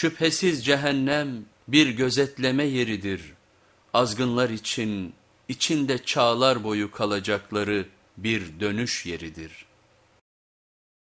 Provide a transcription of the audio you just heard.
Şüphesiz cehennem bir gözetleme yeridir. Azgınlar için içinde çağlar boyu kalacakları bir dönüş yeridir.''